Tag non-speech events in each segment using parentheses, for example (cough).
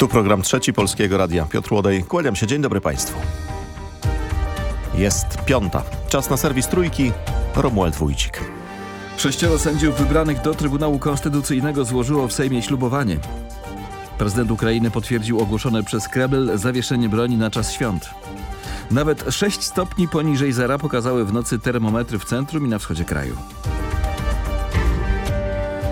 Tu program trzeci Polskiego Radia. Piotr Łodej, kłaniam się. Dzień dobry Państwu. Jest piąta. Czas na serwis Trójki. Romuald Wójcik. Sześcioro sędziów wybranych do Trybunału Konstytucyjnego złożyło w Sejmie ślubowanie. Prezydent Ukrainy potwierdził ogłoszone przez Kreml zawieszenie broni na czas świąt. Nawet 6 stopni poniżej zera pokazały w nocy termometry w centrum i na wschodzie kraju.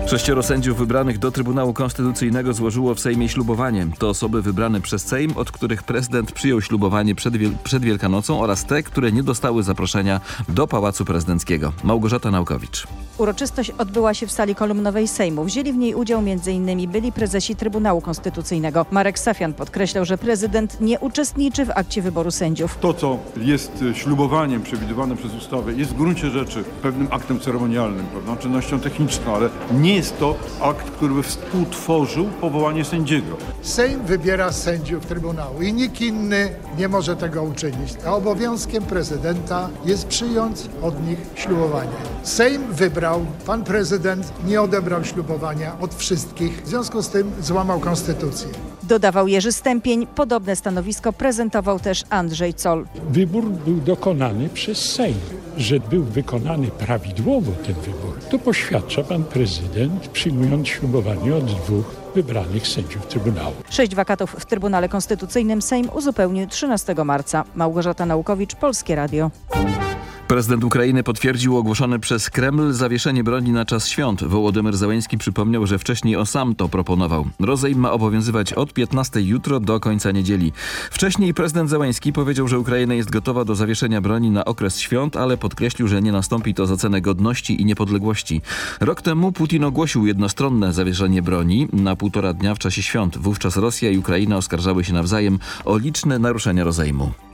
Sześcioro sędziów wybranych do Trybunału Konstytucyjnego złożyło w Sejmie ślubowanie. To osoby wybrane przez Sejm, od których prezydent przyjął ślubowanie przed, wiel przed Wielkanocą oraz te, które nie dostały zaproszenia do Pałacu Prezydenckiego. Małgorzata Naukowicz. Uroczystość odbyła się w sali kolumnowej Sejmu. Wzięli w niej udział m.in. byli prezesi Trybunału Konstytucyjnego. Marek Safian podkreślał, że prezydent nie uczestniczy w akcie wyboru sędziów. To, co jest ślubowaniem przewidywane przez ustawę, jest w gruncie rzeczy pewnym aktem ceremonialnym, pewną czynnością techniczną, ale nie jest to akt, który by współtworzył powołanie sędziego. Sejm wybiera sędziów Trybunału i nikt inny nie może tego uczynić. A obowiązkiem prezydenta jest przyjąć od nich ślubowanie. Sejm wybrał Pan prezydent nie odebrał ślubowania od wszystkich, w związku z tym złamał konstytucję. Dodawał Jerzy Stępień. Podobne stanowisko prezentował też Andrzej Zoll. Wybór był dokonany przez Sejm. Że był wykonany prawidłowo ten wybór, to poświadcza pan prezydent, przyjmując ślubowanie od dwóch wybranych sędziów Trybunału. Sześć wakatów w Trybunale Konstytucyjnym Sejm uzupełnił 13 marca. Małgorzata Naukowicz, Polskie Radio. Prezydent Ukrainy potwierdził ogłoszone przez Kreml zawieszenie broni na czas świąt. Wołodymyr Załański przypomniał, że wcześniej o sam to proponował. Rozejm ma obowiązywać od 15 jutro do końca niedzieli. Wcześniej prezydent Załański powiedział, że Ukraina jest gotowa do zawieszenia broni na okres świąt, ale podkreślił, że nie nastąpi to za cenę godności i niepodległości. Rok temu Putin ogłosił jednostronne zawieszenie broni na półtora dnia w czasie świąt. Wówczas Rosja i Ukraina oskarżały się nawzajem o liczne naruszenia rozejmu.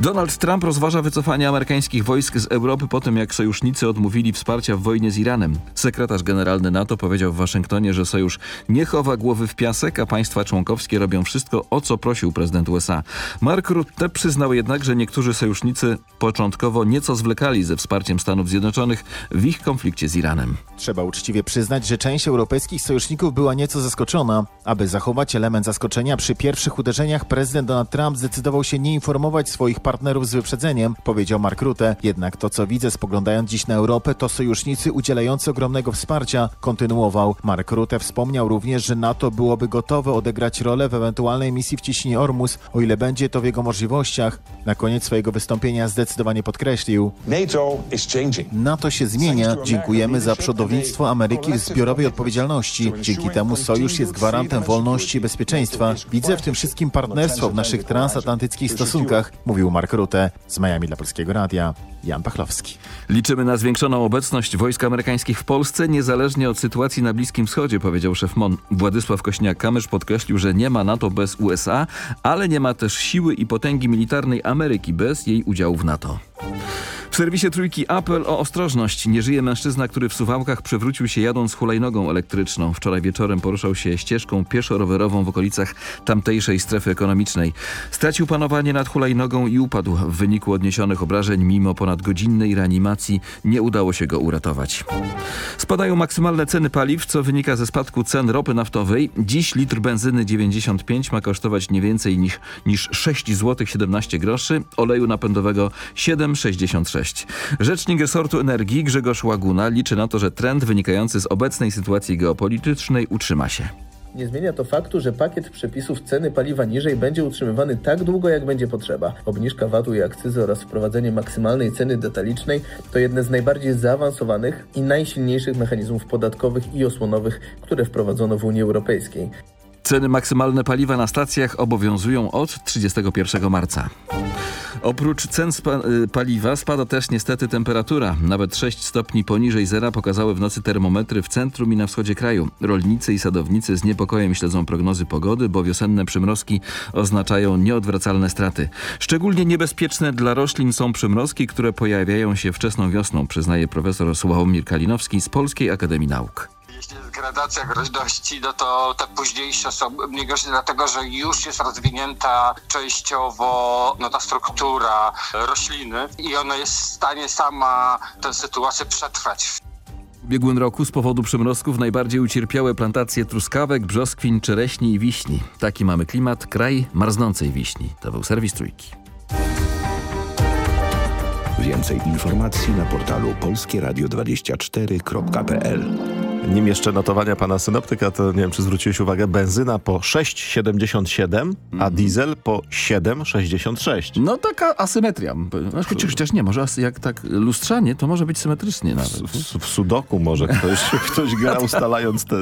Donald Trump rozważa wycofanie amerykańskich wojsk z Europy po tym, jak sojusznicy odmówili wsparcia w wojnie z Iranem. Sekretarz generalny NATO powiedział w Waszyngtonie, że sojusz nie chowa głowy w piasek, a państwa członkowskie robią wszystko, o co prosił prezydent USA. Mark Rutte przyznał jednak, że niektórzy sojusznicy początkowo nieco zwlekali ze wsparciem Stanów Zjednoczonych w ich konflikcie z Iranem. Trzeba uczciwie przyznać, że część europejskich sojuszników była nieco zaskoczona. Aby zachować element zaskoczenia przy pierwszych uderzeniach, prezydent Donald Trump zdecydował się nie informować swoich partnerów z wyprzedzeniem, powiedział Mark Rutte. Jednak to, co widzę spoglądając dziś na Europę, to sojusznicy udzielający ogromnego wsparcia, kontynuował. Mark Rutte wspomniał również, że NATO byłoby gotowe odegrać rolę w ewentualnej misji w ciśnienie Ormus, o ile będzie to w jego możliwościach. Na koniec swojego wystąpienia zdecydowanie podkreślił. NATO się zmienia. Dziękujemy za przodownictwo Ameryki w zbiorowej odpowiedzialności. Dzięki temu sojusz jest gwarantem wolności i bezpieczeństwa. Widzę w tym wszystkim partnerstwo w naszych transatlantyckich stosunkach, mówił Mark Rutte z Miami dla Polskiego Radia. Jan Pachlowski. Liczymy na zwiększoną obecność wojsk amerykańskich w Polsce, niezależnie od sytuacji na Bliskim Wschodzie, powiedział szef MON. Władysław Kośniak-Kamysz podkreślił, że nie ma NATO bez USA, ale nie ma też siły i potęgi militarnej Ameryki bez jej udziału w NATO. W serwisie Trójki apel o ostrożność. Nie żyje mężczyzna, który w Suwałkach przewrócił się jadąc hulajnogą elektryczną. Wczoraj wieczorem poruszał się ścieżką pieszo-rowerową w okolicach tamtejszej strefy ekonomicznej. Stracił panowanie nad hulajnogą i upadł. W wyniku odniesionych obrażeń mimo ponad godzinnej reanimacji nie udało się go uratować. Spadają maksymalne ceny paliw, co wynika ze spadku cen ropy naftowej. Dziś litr benzyny 95 ma kosztować nie więcej niż, niż 6 zł 17 groszy, oleju napędowego 7,66. Rzecznik resortu energii Grzegorz Łaguna liczy na to, że trend wynikający z obecnej sytuacji geopolitycznej utrzyma się. Nie zmienia to faktu, że pakiet przepisów ceny paliwa niżej będzie utrzymywany tak długo, jak będzie potrzeba. Obniżka VAT-u i akcyzy oraz wprowadzenie maksymalnej ceny detalicznej to jedne z najbardziej zaawansowanych i najsilniejszych mechanizmów podatkowych i osłonowych, które wprowadzono w Unii Europejskiej. Ceny maksymalne paliwa na stacjach obowiązują od 31 marca. Oprócz cen spa paliwa spada też niestety temperatura. Nawet 6 stopni poniżej zera pokazały w nocy termometry w centrum i na wschodzie kraju. Rolnicy i sadownicy z niepokojem śledzą prognozy pogody, bo wiosenne przymrozki oznaczają nieodwracalne straty. Szczególnie niebezpieczne dla roślin są przymrozki, które pojawiają się wczesną wiosną, przyznaje profesor Sławomir Kalinowski z Polskiej Akademii Nauk jeśli jest gradacja groźności, no to te późniejsze są mniej groźne, dlatego że już jest rozwinięta częściowo no, ta struktura rośliny i ona jest w stanie sama tę sytuację przetrwać. Biegun roku z powodu przymrozków najbardziej ucierpiały plantacje truskawek, brzoskwin, czereśni i wiśni. Taki mamy klimat, kraj marznącej wiśni. To był serwis Trójki. Więcej informacji na portalu polskieradio24.pl Nim jeszcze notowania pana synoptyka, to nie wiem, czy zwróciłeś uwagę, benzyna po 6,77, a diesel po 7,66. No taka asymetria. No, Czy chociaż nie, może jak tak lustrzanie, to może być symetrycznie nawet. W, w, w sudoku może ktoś, (laughs) ktoś gra ustalając te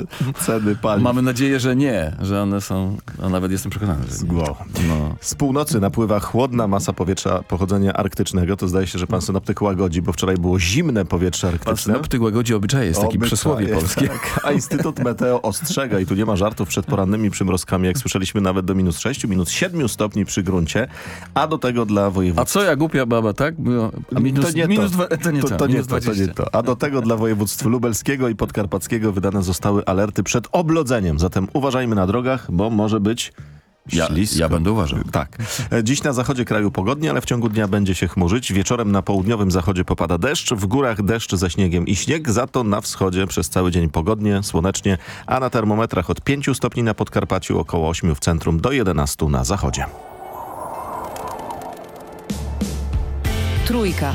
ceny paliw. Mamy nadzieję, że nie, że one są, a nawet jestem przekonany, że nie. No. Z północy napływa chłodna masa powietrza pochodzenia arktycznego. To zdaje się, że pan synoptyk łagodzi, bo wczoraj było zimne powietrze Pan arktyczne. synoptyk łagodzi obyczaje, jest takie Obyczaje, przysłowie polskie. Tak, a Instytut Meteo ostrzega i tu nie ma żartów przed porannymi przymrozkami, jak słyszeliśmy nawet do minus 6, minus 7 stopni przy gruncie, a do tego dla A województw... co ja głupia baba, tak? Było- A minus, to nie minus to. Dwa, to nie to, to, to, nie to, to 20. nie to. A do tego dla województw lubelskiego i podkarpackiego wydane zostały alerty przed oblodzeniem. Zatem uważajmy na drogach, bo może być Ja, ja będę uważał. Tak. Dziś na zachodzie kraju pogodnie, ale w ciągu dnia będzie się chmurzyć. Wieczorem na południowym zachodzie popada deszcz, w górach deszcz ze śniegiem i śnieg, za to na wschodzie przez cały dzień pogodnie, słonecznie, a na termometrach od 5 stopni na Podkarpaciu, około 8 w centrum do 11 na zachodzie. Trójka.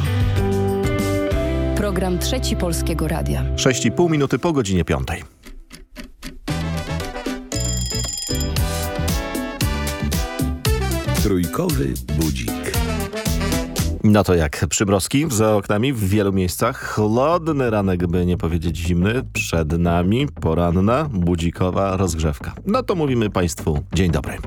Program Trzeci Polskiego Radia. 6,5 minuty po godzinie 5. Trójkowy budzik. No to jak przymrozki za oknami w wielu miejscach. Chłodny ranek, by nie powiedzieć zimny. Przed nami poranna, budzikowa rozgrzewka. No to mówimy Państwu dzień dobry.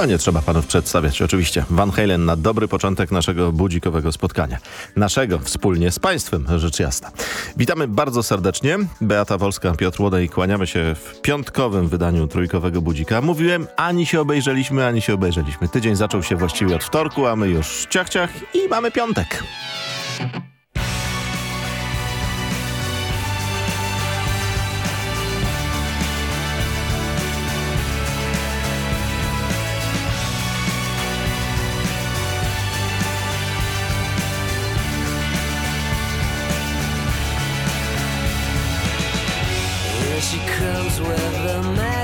No nie trzeba panów przedstawiać, oczywiście. Van Halen na dobry początek naszego budzikowego spotkania. Naszego wspólnie z państwem, rzecz jasna. Witamy bardzo serdecznie. Beata Wolska, Piotr Łodej. Kłaniamy się w piątkowym wydaniu trójkowego budzika. Mówiłem, ani się obejrzeliśmy, ani się obejrzeliśmy. Tydzień zaczął się właściwie od wtorku, a my już ciach, ciach i mamy piątek.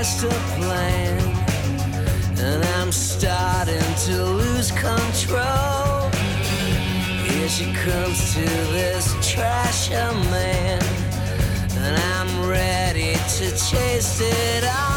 A master plan, and I'm starting to lose control. Here she comes to this trasher man, and I'm ready to chase it all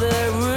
there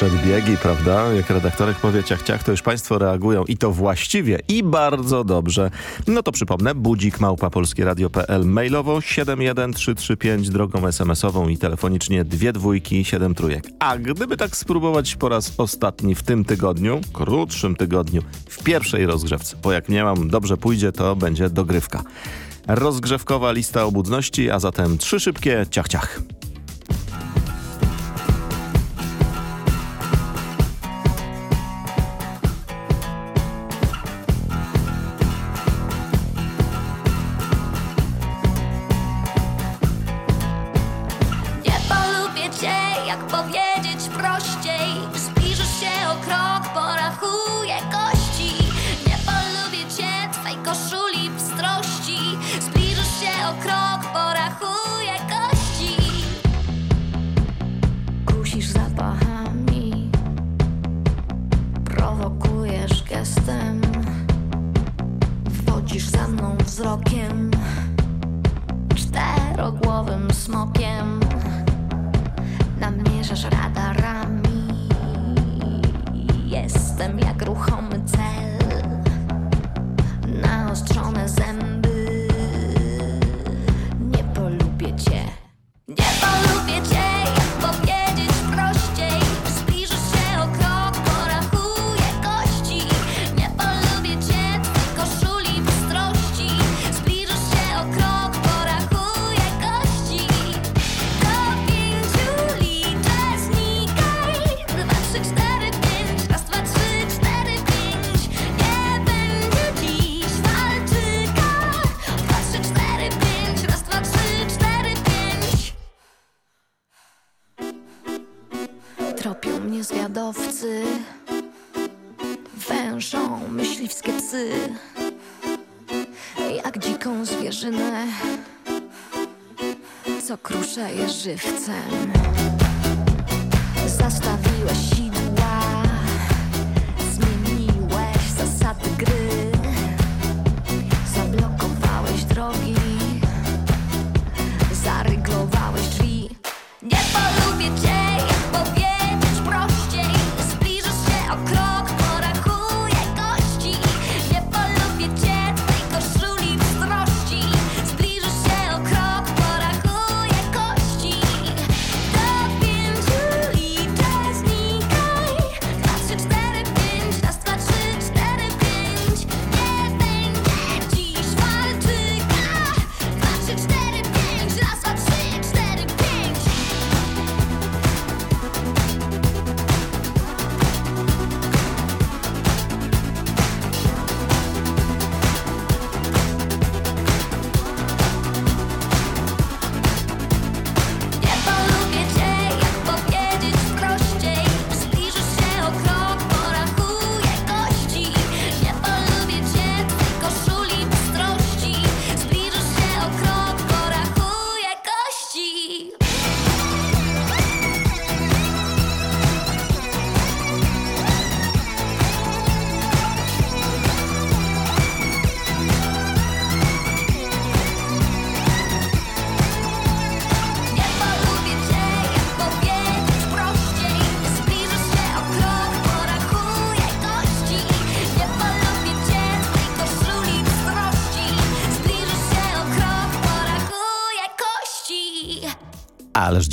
Przedbiegi, prawda? Jak redaktorek powie ciach, ciach, to już państwo reagują i to właściwie i bardzo dobrze. No to przypomnę, budzik małpa polskieradio.pl mailowo 71335 drogą SMS-ową i telefonicznie dwie dwójki, siedem trójek. A gdyby tak spróbować po raz ostatni w tym tygodniu, krótszym tygodniu, w pierwszej rozgrzewce, bo jak nie mam dobrze pójdzie, to będzie dogrywka. Rozgrzewkowa lista obudności, a zatem trzy szybkie ciach, ciach. Jak ruchomy cel, Kruszeje żywcem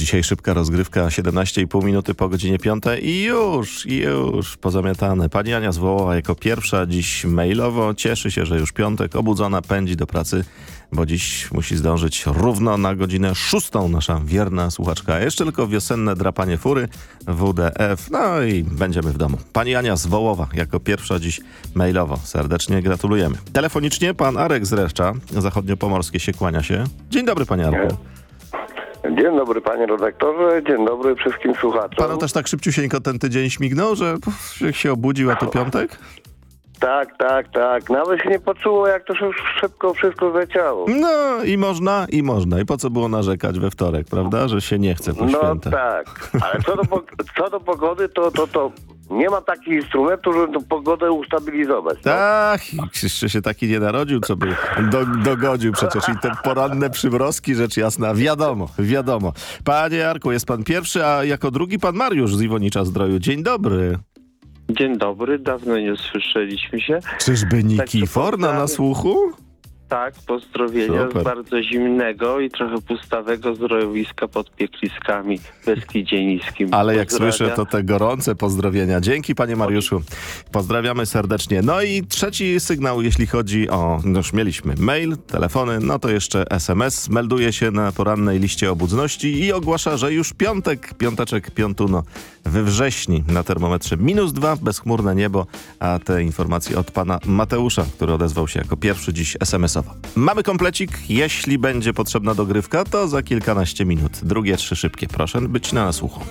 dzisiaj szybka rozgrywka, 17,5 minuty po godzinie 5 i już, już pozamiatane. Pani Ania Zwołowa jako pierwsza dziś mailowo cieszy się, że już piątek, obudzona, pędzi do pracy, bo dziś musi zdążyć równo na godzinę szóstą nasza wierna słuchaczka. Jeszcze tylko wiosenne drapanie fury, WDF, no i będziemy w domu. Pani Ania Zwołowa jako pierwsza dziś mailowo. Serdecznie gratulujemy. Telefonicznie pan Arek z Reszcza, zachodniopomorskie się kłania się. Dzień dobry panie Arku. Dzień dobry panie redaktorze, dzień dobry wszystkim słuchaczom. Panu też tak szybciusieńko ten tydzień śmignął, że się obudził, a to piątek? Tak, tak, tak. Nawet się nie poczuło, jak to już szybko wszystko zleciało. No i można, i można. I po co było narzekać we wtorek, prawda? Że się nie chce po No świętach. tak, ale co do, co do pogody, to, to, to nie ma takich instrumentów, żeby tą pogodę ustabilizować. Tak, jeszcze się taki nie narodził, co by do, dogodził przecież i te poranne przymrozki, rzecz jasna, wiadomo, wiadomo. Panie Jarku, jest pan pierwszy, a jako drugi pan Mariusz z Iwonicza Zdroju. Dzień dobry. Dzień dobry, dawno nie słyszeliśmy się. Czyżby Nikifor na nasłuchu? Tak, pozdrowienia Super. z bardzo zimnego i trochę pustawego zdrojowiska pod Piekliskami w Beskidzie Niskim. Ale jak słyszę, to te gorące pozdrowienia. Dzięki panie Mariuszu. Pozdrawiamy serdecznie. No i trzeci sygnał, jeśli chodzi o, no już mieliśmy mail, telefony, no to jeszcze SMS. Melduje się na porannej liście obudzności i ogłasza, że już piątek, piąteczek, piątuno we wrześni na termometrze minus dwa, bezchmurne niebo, a te informacje od pana Mateusza, który odezwał się jako pierwszy dziś Mamy komplecik. Jeśli będzie potrzebna dogrywka, to za kilkanaście minut. Drugie trzy szybkie. Proszę być na nasłuchu.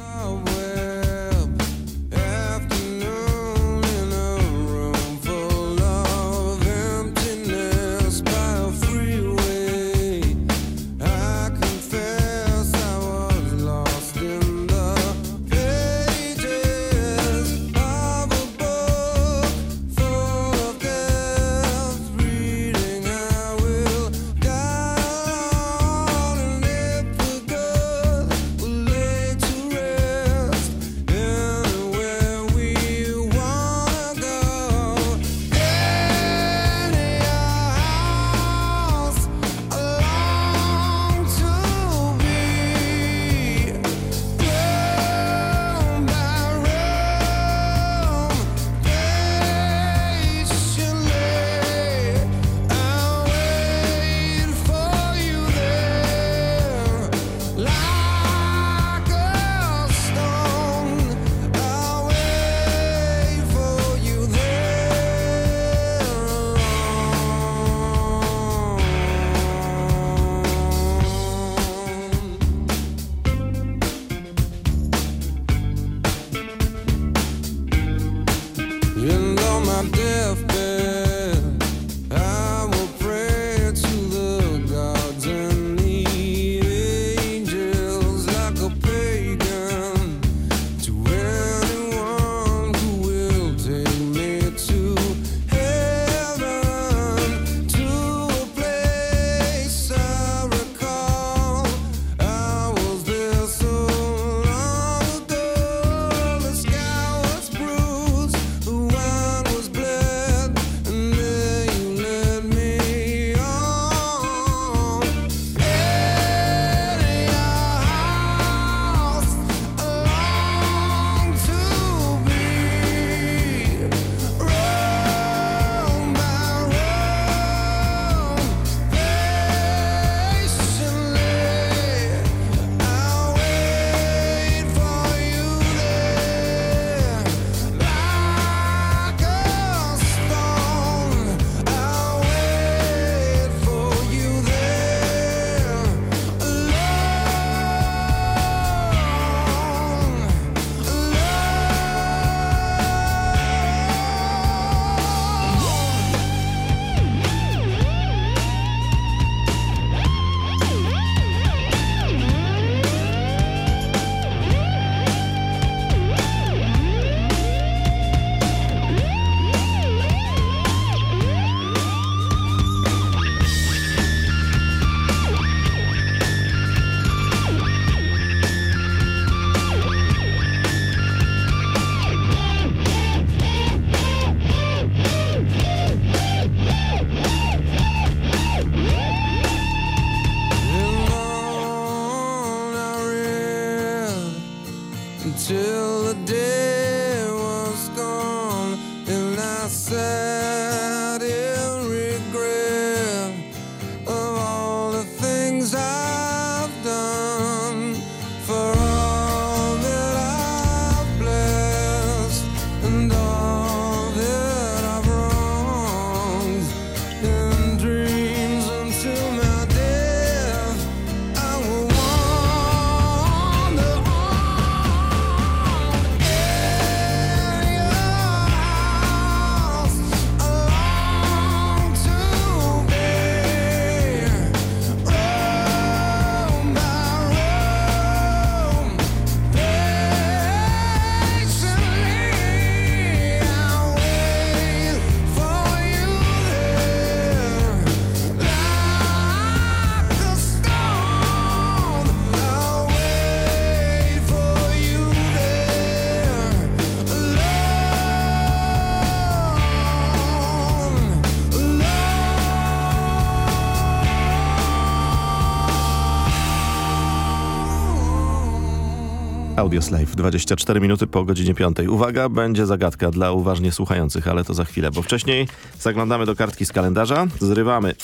Audioslave, 24 minuty po godzinie 5. Uwaga, będzie zagadka dla uważnie słuchających, ale to za chwilę, bo wcześniej zaglądamy do kartki z kalendarza, zrywamy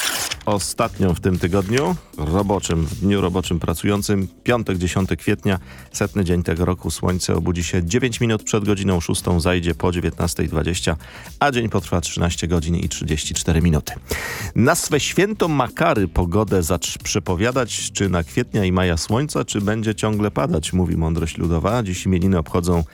ostatnią w tym tygodniu, roboczym, w dniu roboczym pracującym, piątek 10 kwietnia, setny dzień tego roku. Słońce obudzi się 9 minut przed godziną 6, zajdzie po 19.20, a dzień potrwa 13 godzin i 34 minuty. Na swe święto Makary pogodę zacz przepowiadać, czy na kwietnia i maja słońca, czy będzie ciągle padać, mówi mądrość ludowa. Dziś imieniny obchodzą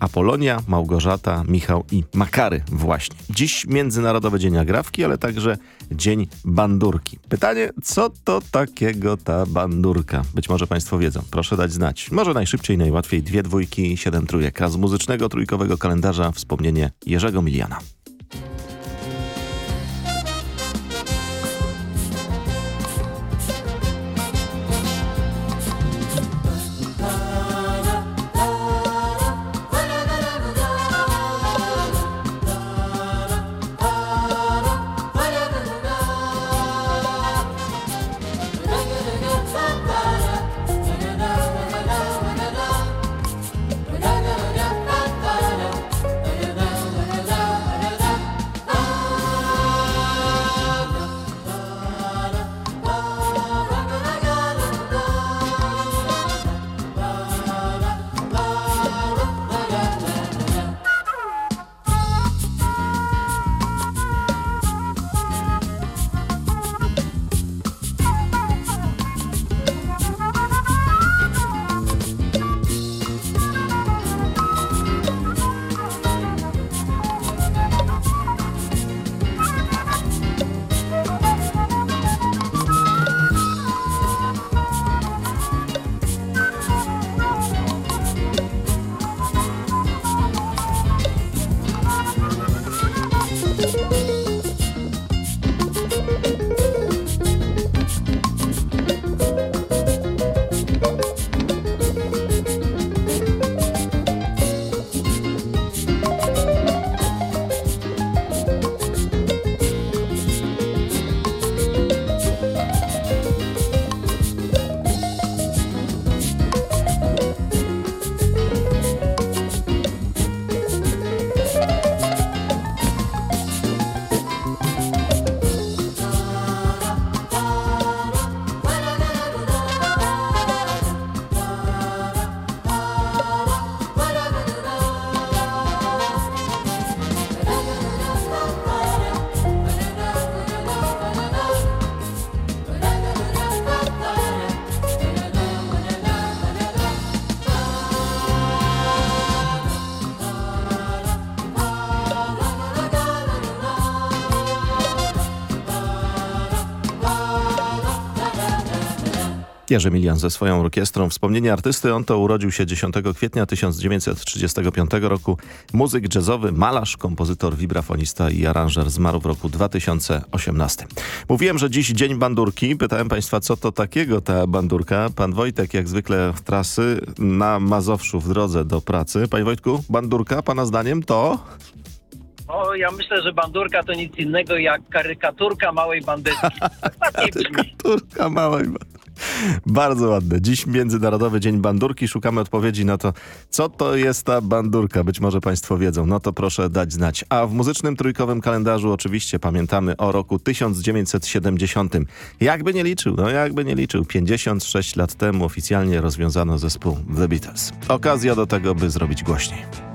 Apolonia, Małgorzata, Michał i Makary właśnie. Dziś Międzynarodowy Dzień Agrawki, ale także Dzień Bandurki. Pytanie, co to takiego ta bandurka? Być może Państwo wiedzą. Proszę dać znać. Może najszybciej, najłatwiej dwie dwójki, siedem trójek. A z muzycznego trójkowego kalendarza wspomnienie Jerzego Miliana. Jerzy Milian ze swoją orkiestrą. Wspomnienie artysty, on to urodził się 10 kwietnia 1935 roku. Muzyk jazzowy, malarz, kompozytor, wibrafonista i aranżer zmarł w roku 2018. Mówiłem, że dziś Dzień Bandurki. Pytałem Państwa, co to takiego ta bandurka. Pan Wojtek, jak zwykle w trasy na Mazowszu w drodze do pracy. Panie Wojtku, bandurka Pana zdaniem to... O, ja myślę, że bandurka to nic innego jak karykaturka małej bandytki. (laughs) Karykaturka małej bandurki. Bardzo ładne. Dziś Międzynarodowy Dzień Bandurki. Szukamy odpowiedzi na to, co to jest ta bandurka. Być może Państwo wiedzą. No to proszę dać znać. A w muzycznym trójkowym kalendarzu oczywiście pamiętamy o roku 1970. Jakby nie liczył, no jakby nie liczył. 56 lat temu oficjalnie rozwiązano zespół The Beatles. Okazja do tego, by zrobić głośniej.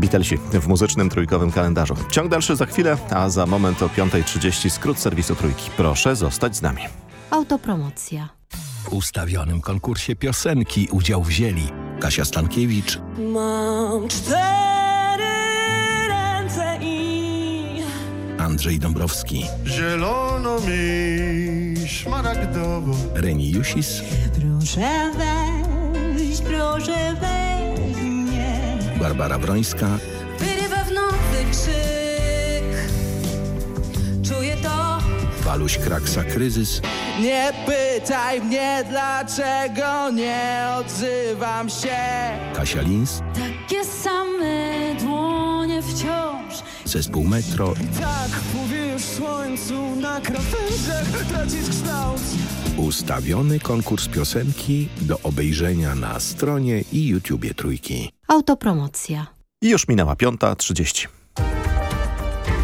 Beatlesi w muzycznym trójkowym kalendarzu. Ciąg dalszy za chwilę, a za moment o 5.30 skrót serwisu Trójki. Proszę zostać z nami. Autopromocja. W ustawionym konkursie piosenki udział wzięli Kasia Stankiewicz, Mam cztery ręce i Andrzej Dąbrowski, Zielono mi szmaragdowo Reni Jusis, proszę wejść, proszę wejść. Barbara Brońska, Wyrywa w nowy krzyk. Czuję to. Waluś Kraksa Kryzys, Nie pytaj mnie, dlaczego nie odzywam się. Kasia Lins, Takie same dłonie wciąż. zespół Metro, Tak mówisz słońcu na krawędziach tracić kształt. Ustawiony konkurs piosenki do obejrzenia na stronie i YouTubie Trójki. Autopromocja. I już minęła 5.30.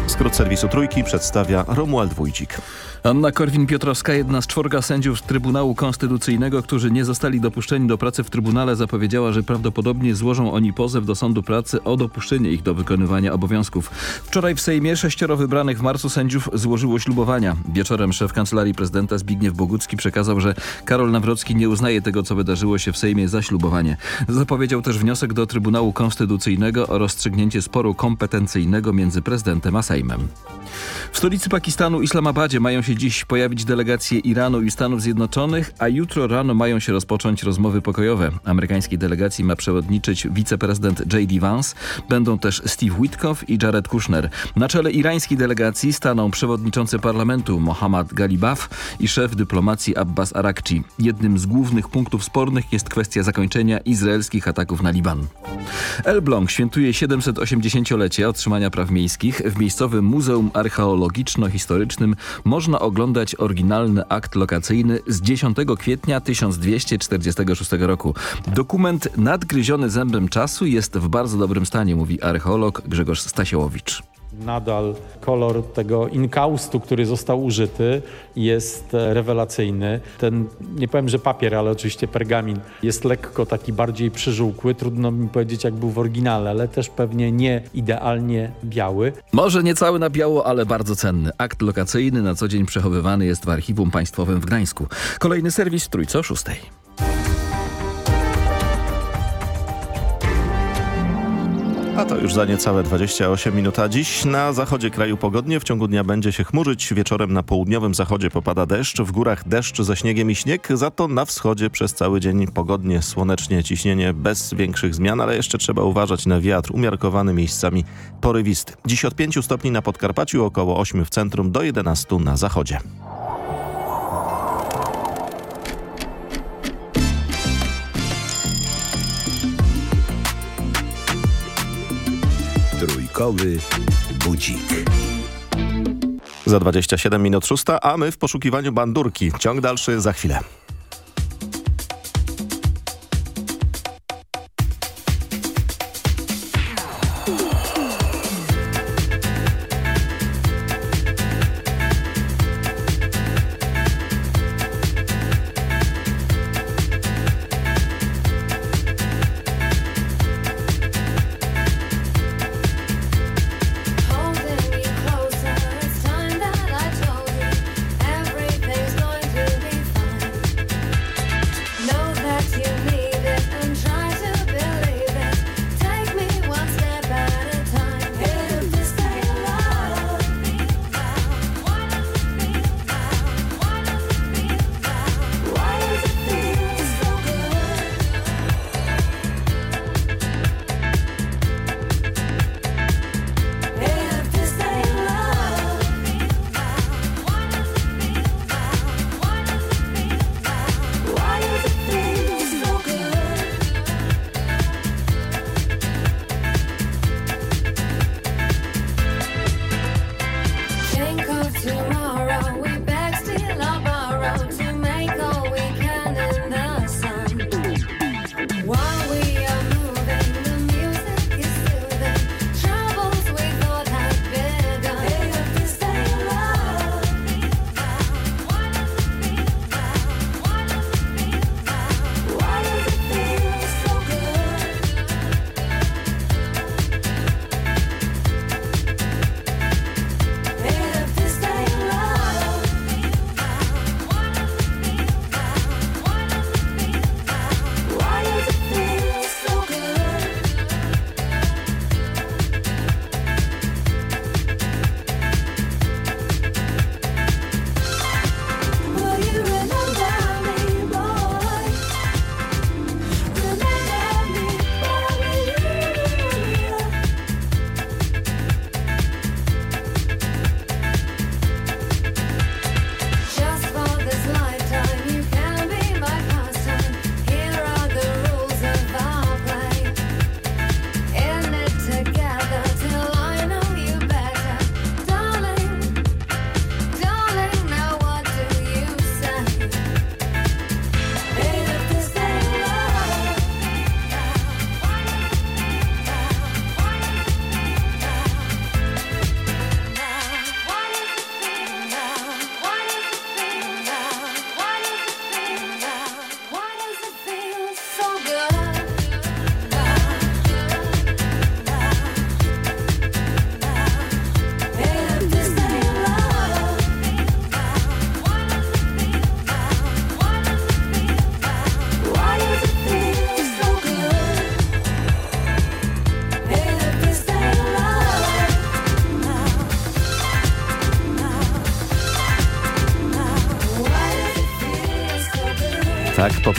Skrót serwisu Trójki przedstawia Romuald Wójcik. Anna Korwin-Piotrowska, jedna z czworga sędziów Trybunału Konstytucyjnego, którzy nie zostali dopuszczeni do pracy w Trybunale, zapowiedziała, że prawdopodobnie złożą oni pozew do Sądu Pracy o dopuszczenie ich do wykonywania obowiązków. Wczoraj w Sejmie sześcioro wybranych w marcu sędziów złożyło ślubowania. Wieczorem szef Kancelarii Prezydenta Zbigniew Bogucki przekazał, że Karol Nawrocki nie uznaje tego, co wydarzyło się w Sejmie za ślubowanie. Zapowiedział też wniosek do Trybunału Konstytucyjnego o rozstrzygnięcie sporu kompetencyjnego między prezydentem a Sejmem. W stolicy Pakistanu, Islamabadzie, mają się dziś pojawić delegacje Iranu i Stanów Zjednoczonych, a jutro rano mają się rozpocząć rozmowy pokojowe. Amerykańskiej delegacji ma przewodniczyć wiceprezydent J.D. Vance. Będą też Steve Witkoff i Jared Kushner. Na czele irańskiej delegacji staną przewodniczący parlamentu Mohammad Galibaf i szef dyplomacji Abbas Arakci. Jednym z głównych punktów spornych jest kwestia zakończenia izraelskich ataków na Liban. Elbląg świętuje 780-lecie otrzymania praw miejskich. W miejscowym Muzeum Archeologiczno-Historycznym można oglądać oryginalny akt lokacyjny z 10 kwietnia 1246 roku. Dokument nadgryziony zębem czasu jest w bardzo dobrym stanie, mówi archeolog Grzegorz Stasiałowicz. Nadal kolor tego inkaustu, który został użyty jest e, rewelacyjny. Ten, nie powiem, że papier, ale oczywiście pergamin jest lekko taki bardziej przyżółkły. Trudno mi powiedzieć, jak był w oryginale, ale też pewnie nie idealnie biały. Może nie cały na biało, ale bardzo cenny. Akt lokacyjny na co dzień przechowywany jest w Archiwum Państwowym w Gdańsku. Kolejny serwis Trójco o A to już za niecałe 28 minut. A dziś na zachodzie kraju pogodnie. W ciągu dnia będzie się chmurzyć. Wieczorem na południowym zachodzie popada deszcz. W górach deszcz ze śniegiem i śnieg. Za to na wschodzie przez cały dzień pogodnie, słonecznie, ciśnienie bez większych zmian, ale jeszcze trzeba uważać na wiatr umiarkowany miejscami porywisty. Dziś od 5 stopni na Podkarpaciu, około 8 w centrum, do 11 na zachodzie. Budzik. Za 27 minut szósta, a my w poszukiwaniu bandurki. Ciąg dalszy za chwilę.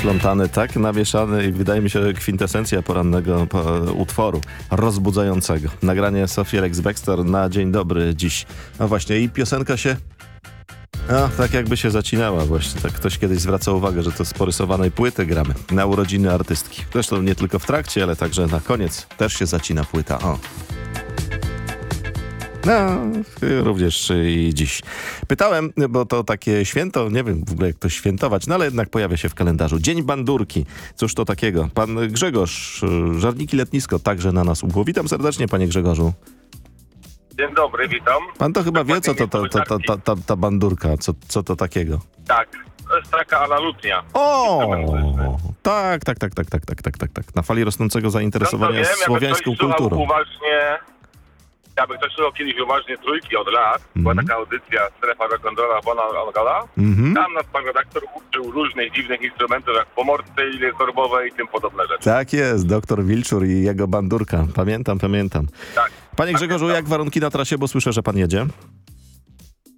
Poplątany, tak nawieszany i wydaje mi się, kwintesencja porannego po, utworu rozbudzającego. Nagranie Sofii Alex Baxter na Dzień Dobry dziś. No właśnie i piosenka się No, tak jakby się zacinała właśnie. Tak ktoś kiedyś zwracał uwagę, że to z porysowanej płyty gramy na urodziny artystki. Zresztą nie tylko w trakcie, ale także na koniec też się zacina płyta. O. No, również i dziś. Pytałem, bo to takie święto, nie wiem w ogóle jak to świętować, no ale jednak pojawia się w kalendarzu. Dzień Bandurki. Cóż to takiego? Pan Grzegorz, y, Żarniki Letnisko, także na nas ubło. Witam serdecznie, panie Grzegorzu. Dzień dobry, witam. Pan to chyba wie, co to, ta, ta, ta bandurka, co, co to takiego. Tak, to jest taka analutnia. O, tak, tak, tak, tak, tak, tak, tak, tak, tak. Na fali rosnącego zainteresowania No wiem, słowiańską kulturą. uważnie, jakby ktoś słuchał kiedyś uważnie trójki od lat, była taka audycja Strefa Rock'n'Rolla Bona Ongala, Mhm. tam nas pan redaktor uczył różnych dziwnych instrumentów, jak pomorce, ile korbowe i tym podobne rzeczy. Tak jest, doktor Wilczur i jego bandurka. Pamiętam, pamiętam. Tak. Panie Grzegorzu, jak warunki na trasie, bo słyszę, że pan jedzie?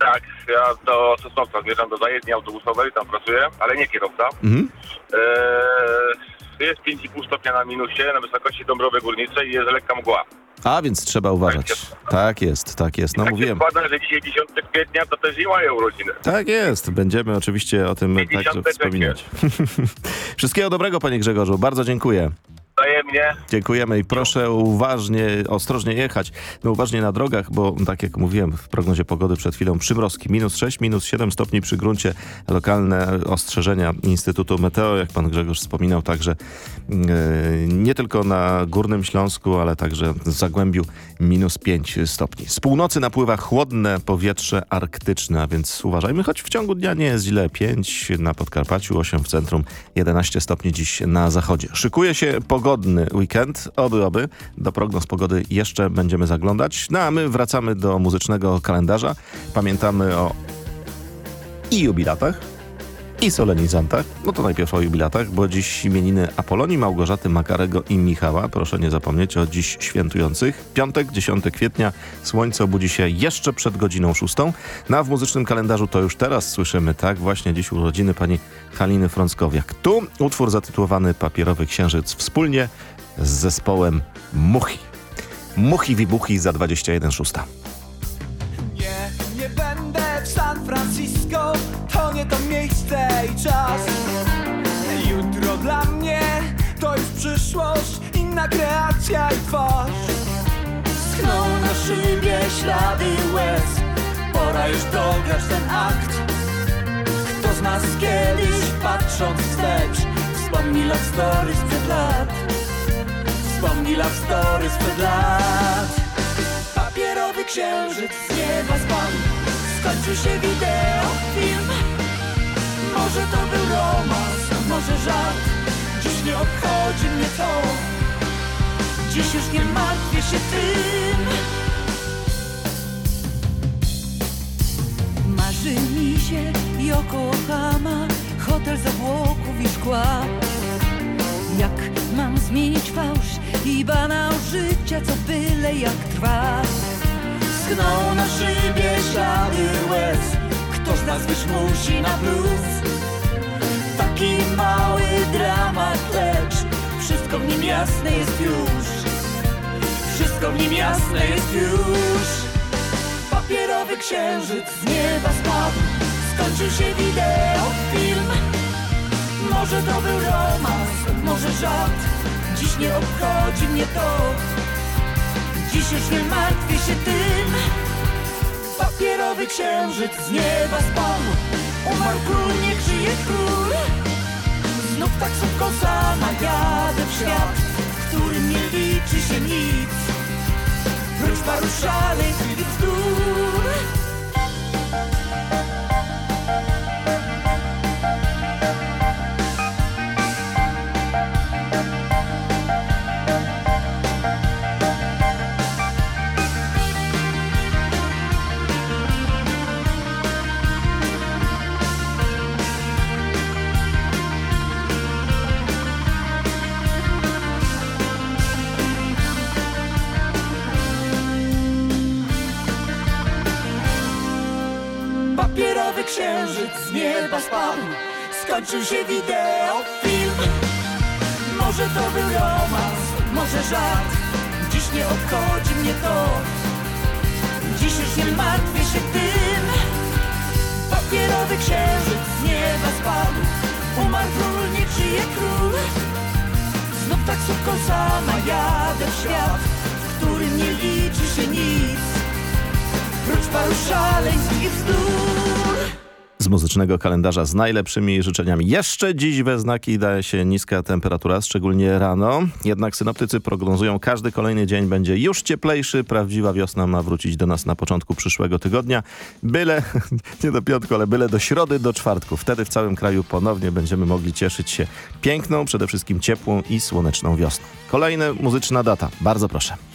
Tak, ja do Sosnowca zmierzam do zajezdni autobusowej, tam pracuję, ale nie kierowca. Mhm. Eee, jest 5,5 stopnia na minusie na wysokości Dąbrowy Górniczej i jest lekka mgła. A, więc trzeba uważać. Tak jest, tak jest. No tak mówiłem. składa, że dzisiaj 10 kwietnia to też i moje urodziny. Tak jest, będziemy oczywiście o tym także 53. wspominać. (laughs) Wszystkiego dobrego, panie Grzegorzu, bardzo dziękuję. Wzajemnie. Dziękujemy i proszę uważnie, ostrożnie jechać. No uważnie na drogach, bo tak jak mówiłem w prognozie pogody przed chwilą, przymrozki minus 6, minus 7 stopni przy gruncie. Lokalne ostrzeżenia Instytutu Meteo, jak pan Grzegorz wspominał, także yy, nie tylko na Górnym Śląsku, ale także w Zagłębiu minus 5 stopni. Z północy napływa chłodne powietrze arktyczne, a więc uważajmy, choć w ciągu dnia nie jest źle. 5 na Podkarpaciu, 8 w centrum, 11 stopni dziś na zachodzie. Szykuje się pogodny weekend, oby, oby. Do prognoz pogody jeszcze będziemy zaglądać. No a my wracamy do muzycznego kalendarza. Pamiętamy o i jubilatach, i solenizantach. No to najpierw o jubilatach, bo dziś imieniny Apolonii, Małgorzaty, Makarego i Michała. Proszę nie zapomnieć o dziś świętujących. Piątek, 10 kwietnia, słońce obudzi się jeszcze przed godziną 6. No a w muzycznym kalendarzu to już teraz słyszymy, tak, właśnie dziś urodziny pani Haliny Frąckowiak. Tu utwór zatytułowany Papierowy Księżyc wspólnie z zespołem Muchi. Muchi Wibuchi za 21 szósta. Nie, nie będę w San Francisco, to nie to i twarz. Schną na szybie ślady łez, pora już dograć ten akt. Kto z nas kiedyś patrząc wstecz, wspomni love story sprzed lat. Wspomni love story sprzed lat. Papierowy księżyc z nieba spadł Skończył się wideo, film Może to był romans, może żart Dziś nie obchodzi mnie to Dziś już nie martwię się tym Marzy mi się Yokohama, hotel z obłoków i szkła. Jak mam zmienić fałsz i banał życia, co byle jak trwa? Schną na szybie ślady łez Kto z nas już musi na plus Taki mały dramat, lecz Wszystko w nim jasne jest już Wszystko w nim jasne jest już. Papierowy księżyc z nieba spadł. Skończył się wideo, film. Może to był romans, może żart. Dziś nie obchodzi mnie to. Dziś już nie martwię się tym. Papierowy księżyc z nieba spadł. Umarł król, niech żyje król. Znów taksówką sama jadę w świat W którym nie liczy się nic Ruspa ruszany, świt w dół Skończył się wideo, film. Może to był romans, może żart. Dziś nie obchodzi mnie to. Dziś już nie martwię się tym. Papierowy księżyc z nieba spadł. Umarł król, nie żyje król. Znów taksówką sama jadę w świat W którym nie liczy się nic. Prócz paru szaleństw i bzdur muzycznego kalendarza z najlepszymi życzeniami. Jeszcze dziś we znaki daje się niska temperatura, szczególnie rano. Jednak synoptycy prognozują, każdy kolejny dzień będzie już cieplejszy. Prawdziwa wiosna ma wrócić do nas na początku przyszłego tygodnia. Byle, (laughs) nie do piątku, ale byle do środy, do czwartku. Wtedy w całym kraju ponownie będziemy mogli cieszyć się piękną, przede wszystkim ciepłą i słoneczną wiosną. Kolejna muzyczna data. Bardzo proszę.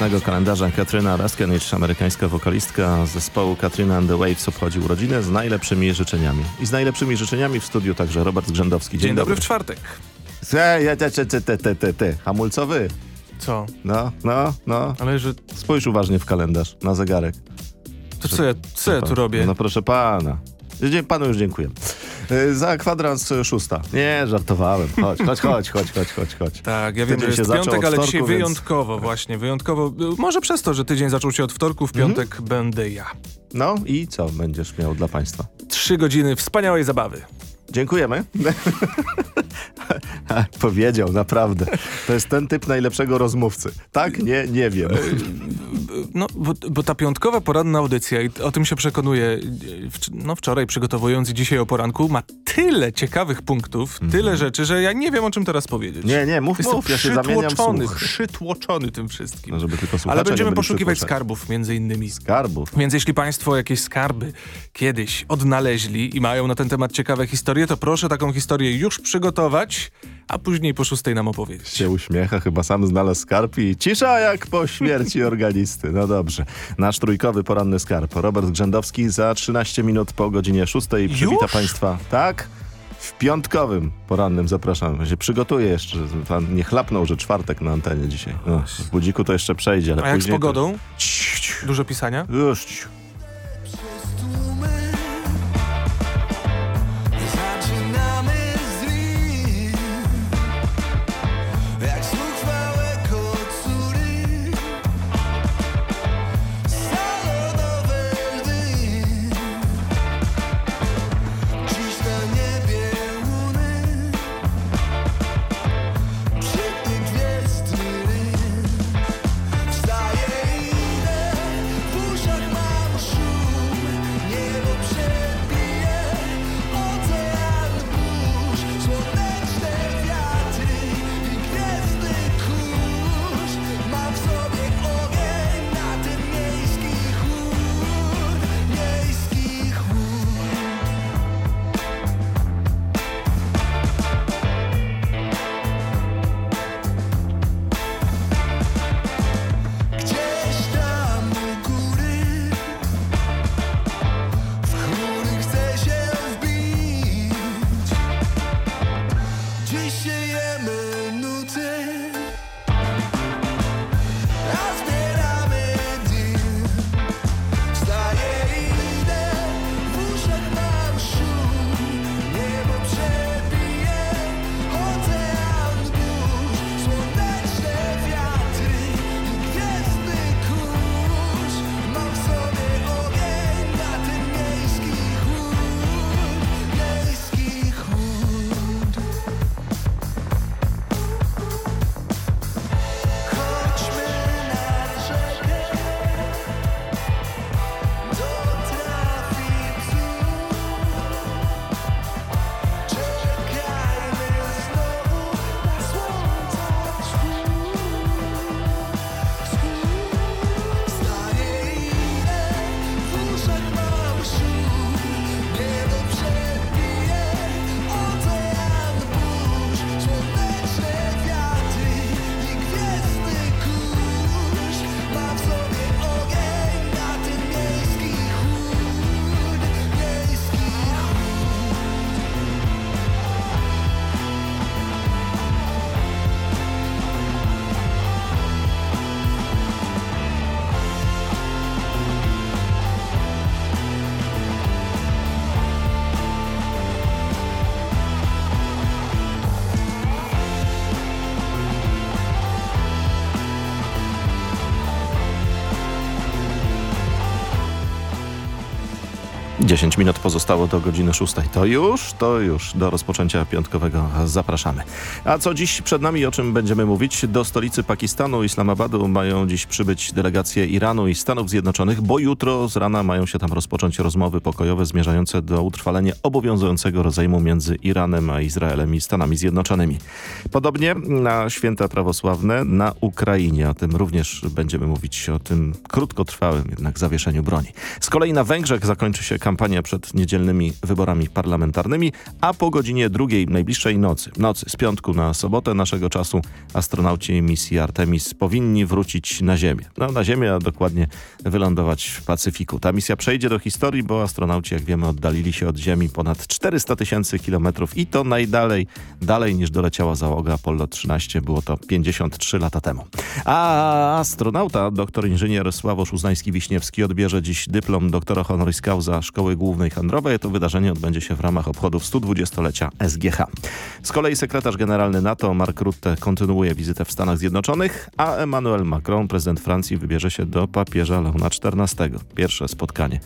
Muzycznego kalendarza Katryna Raskiewicz, amerykańska wokalistka zespołu Katrina and the Waves obchodzi urodziny z najlepszymi życzeniami. I z najlepszymi życzeniami w studiu także Robert Grzędowski. Dzień, Dzień dobry w czwartek. Te, ja, te, te, te, te, te, te. Hamulcowy. Co? No, no, no. Ale że... Spójrz uważnie w kalendarz, na zegarek. To co ja, co ja tu robię? No proszę pana. Panu już dziękuję. Y, Za kwadrans y, szósta. Nie, żartowałem. Chodź, chodź, chodź, chodź, chodź, chodź, chodź. Tak, ja wiem, że jest się zaczął piątek, ale dzisiaj więc- wyjątkowo właśnie, wyjątkowo. Może przez to, że tydzień zaczął się od wtorku, w Mhm. piątek będę ja. No i co będziesz miał dla państwa? Trzy godziny wspaniałej zabawy. Dziękujemy. (laughs) Powiedział, naprawdę. To jest ten typ najlepszego rozmówcy. Tak? Nie, nie wiem. No, bo, bo ta piątkowa poranna audycja, i o tym się przekonuję, e, no wczoraj przygotowując i dzisiaj o poranku, ma tyle ciekawych punktów, tyle rzeczy, że ja nie wiem o czym teraz powiedzieć. Nie, nie, mów, Jestem mów, ja się zamieniam słuch. przytłoczony tym wszystkim. No, żeby tylko słuchacze Ale będziemy poszukiwać skarbów między innymi. Skarbów? Więc jeśli państwo jakieś skarby kiedyś odnaleźli i mają na ten temat ciekawe historie, to proszę taką historię już przygotować, a później po szóstej nam opowiedzieć. Się uśmiecha, chyba sam znalazł skarb i cisza jak po śmierci (laughs) organisty. No dobrze. Nasz trójkowy poranny skarb. Robert Grzędowski za 13 minut po godzinie 6. Przywita Już? państwa. Tak? W piątkowym porannym zapraszam. Się przygotuję jeszcze. Pan nie chlapnął, że czwartek na antenie dzisiaj. No, w budziku to jeszcze przejdzie, ale A jak z później to- pogodą? Dużo pisania? Już. 10 minut pozostało do godziny 6. To już, to już do rozpoczęcia piątkowego zapraszamy. A co dziś przed nami, o czym będziemy mówić? Do stolicy Pakistanu, Islamabadu mają dziś przybyć delegacje Iranu i Stanów Zjednoczonych, bo jutro z rana mają się tam rozpocząć rozmowy pokojowe zmierzające do utrwalenia obowiązującego rozejmu między Iranem a Izraelem i Stanami Zjednoczonymi. Podobnie na święta prawosławne na Ukrainie. O tym również będziemy mówić, o tym krótkotrwałym jednak zawieszeniu broni. Z kolei na Węgrzech zakończy się kampania przed niedzielnymi wyborami parlamentarnymi, a po godzinie drugiej najbliższej nocy, nocy z piątku na sobotę naszego czasu, astronauci misji Artemis powinni wrócić na Ziemię. No na Ziemię, a dokładnie wylądować w Pacyfiku. Ta misja przejdzie do historii, bo astronauci, jak wiemy, oddalili się od Ziemi ponad 400 tysięcy kilometrów i to najdalej, dalej niż doleciała załoga Apollo 13. Było to 53 lata temu. A astronauta, doktor inżynier Sławosz Uznański-Wiśniewski odbierze dziś dyplom doktora honoris causa Szkoły Głównej Handlowej. To wydarzenie odbędzie się w ramach obchodów 120-lecia SGH. Z kolei sekretarz generalny NATO Mark Rutte kontynuuje wizytę w Stanach Zjednoczonych, a Emmanuel Macron, prezydent Francji, wybierze się do papieża Leona XIV. Pierwsze spotkanie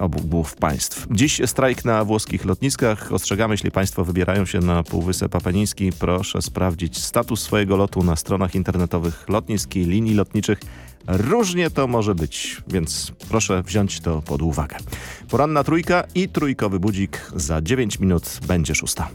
obu głów państw. Dziś strajk na włoskich lotniskach. Ostrzegamy, jeśli państwo wybierają się na Półwysep Apeniński, proszę sprawdzić status swojego lotu na stronach internetowych lotnisk i linii lotniczych. Różnie to może być, więc proszę wziąć to pod uwagę. Poranna trójka i trójkowy budzik za 9 minut będzie szósta.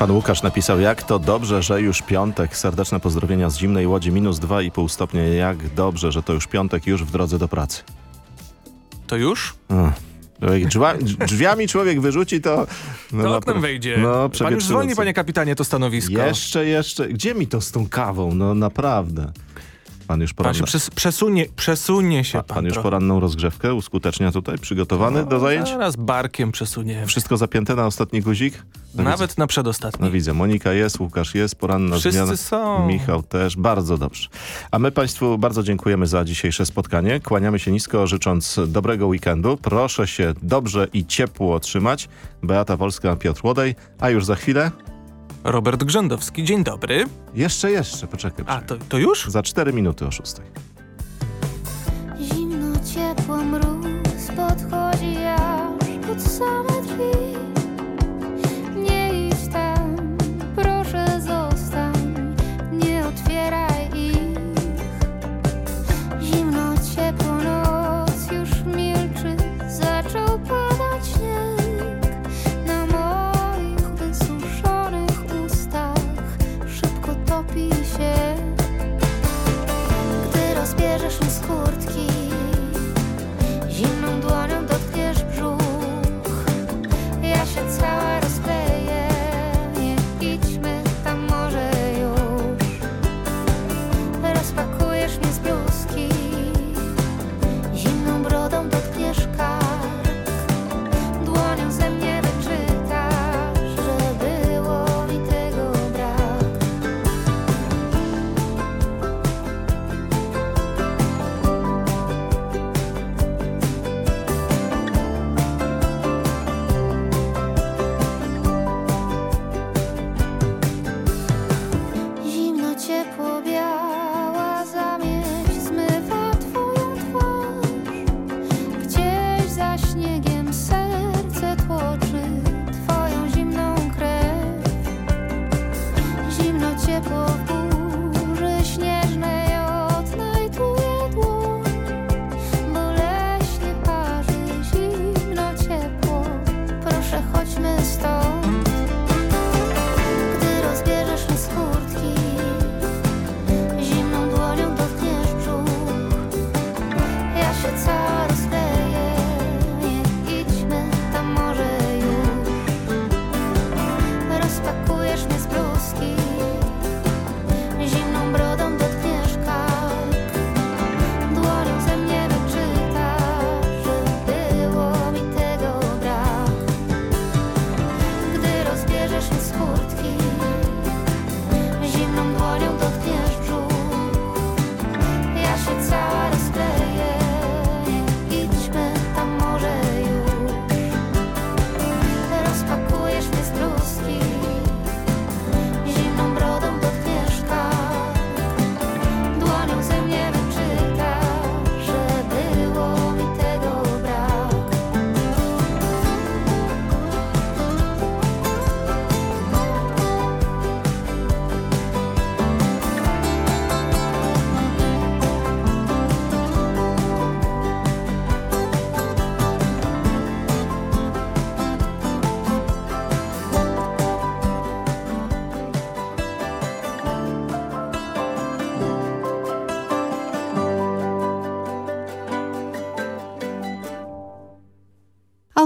Pan Łukasz napisał, jak to dobrze, że już piątek. Serdeczne pozdrowienia z zimnej łodzi, minus 2,5 stopnia. Jak dobrze, że to już piątek, już w drodze do pracy. To już? Drzwa, drzwiami człowiek wyrzuci, to... No, To napra- oknem wejdzie. No, Pan już zwolni, panie kapitanie, to stanowisko. Jeszcze, jeszcze. Gdzie mi to z tą kawą? No naprawdę. Pan już Pan poranna, się przes przesunie, przesunie się pan, pan, pan już poranną rozgrzewkę uskutecznia tutaj, przygotowany do zajęć? Zaraz barkiem przesunie. Wszystko zapięte na ostatni guzik? No Nawet widzę. na przedostatni. No widzę, Monika jest, Łukasz jest, poranna Wszyscy zmiana. są. Michał też, bardzo dobrze. A my Państwu bardzo dziękujemy za dzisiejsze spotkanie. Kłaniamy się nisko, życząc dobrego weekendu. Proszę się dobrze i ciepło trzymać. Beata Wolska, Piotr Łodej, a już za chwilę... Robert Grzędowski, dzień dobry. Jeszcze, jeszcze, poczekaj. A, to, to już? Za 4 minuty o 6. Zimno, ciepło, mróz podchodzi aż pod same drzwi.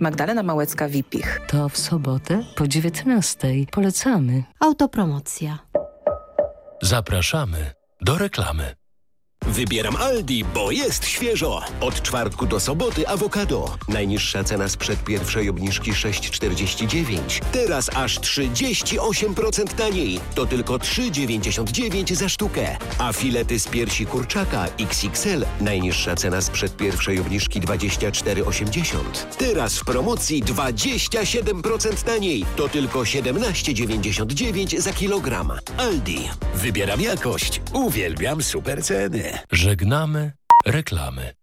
Magdalena Małecka-Wipich. To w sobotę po 19. Polecamy. Autopromocja. Zapraszamy do reklamy. Wybieram Aldi, bo jest świeżo. Od czwartku do soboty awokado. Najniższa cena sprzed pierwszej obniżki 6,49. Teraz aż 38% taniej. To tylko 3,99 za sztukę. A filety z piersi kurczaka XXL. Najniższa cena sprzed pierwszej obniżki 24,80. Teraz w promocji 27% taniej. To tylko 17,99 za kilogram. Aldi. Wybieram jakość. Uwielbiam super ceny. Żegnamy reklamy.